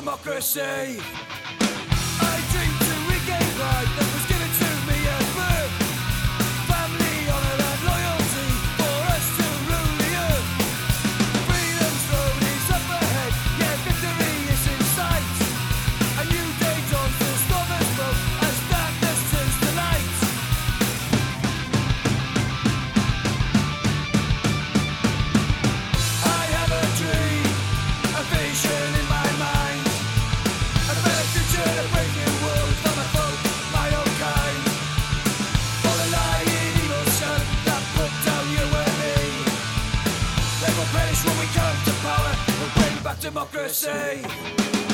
democracy. when we come to power, we'll bring back democracy.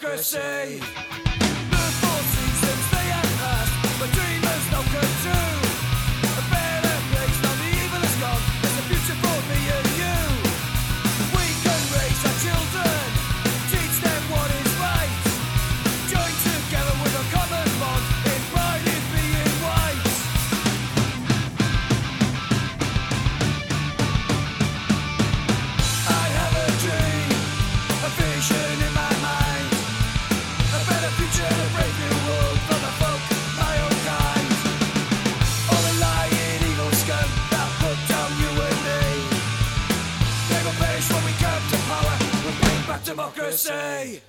democracy. The four seasons they have passed, but dreamers no control. democracy!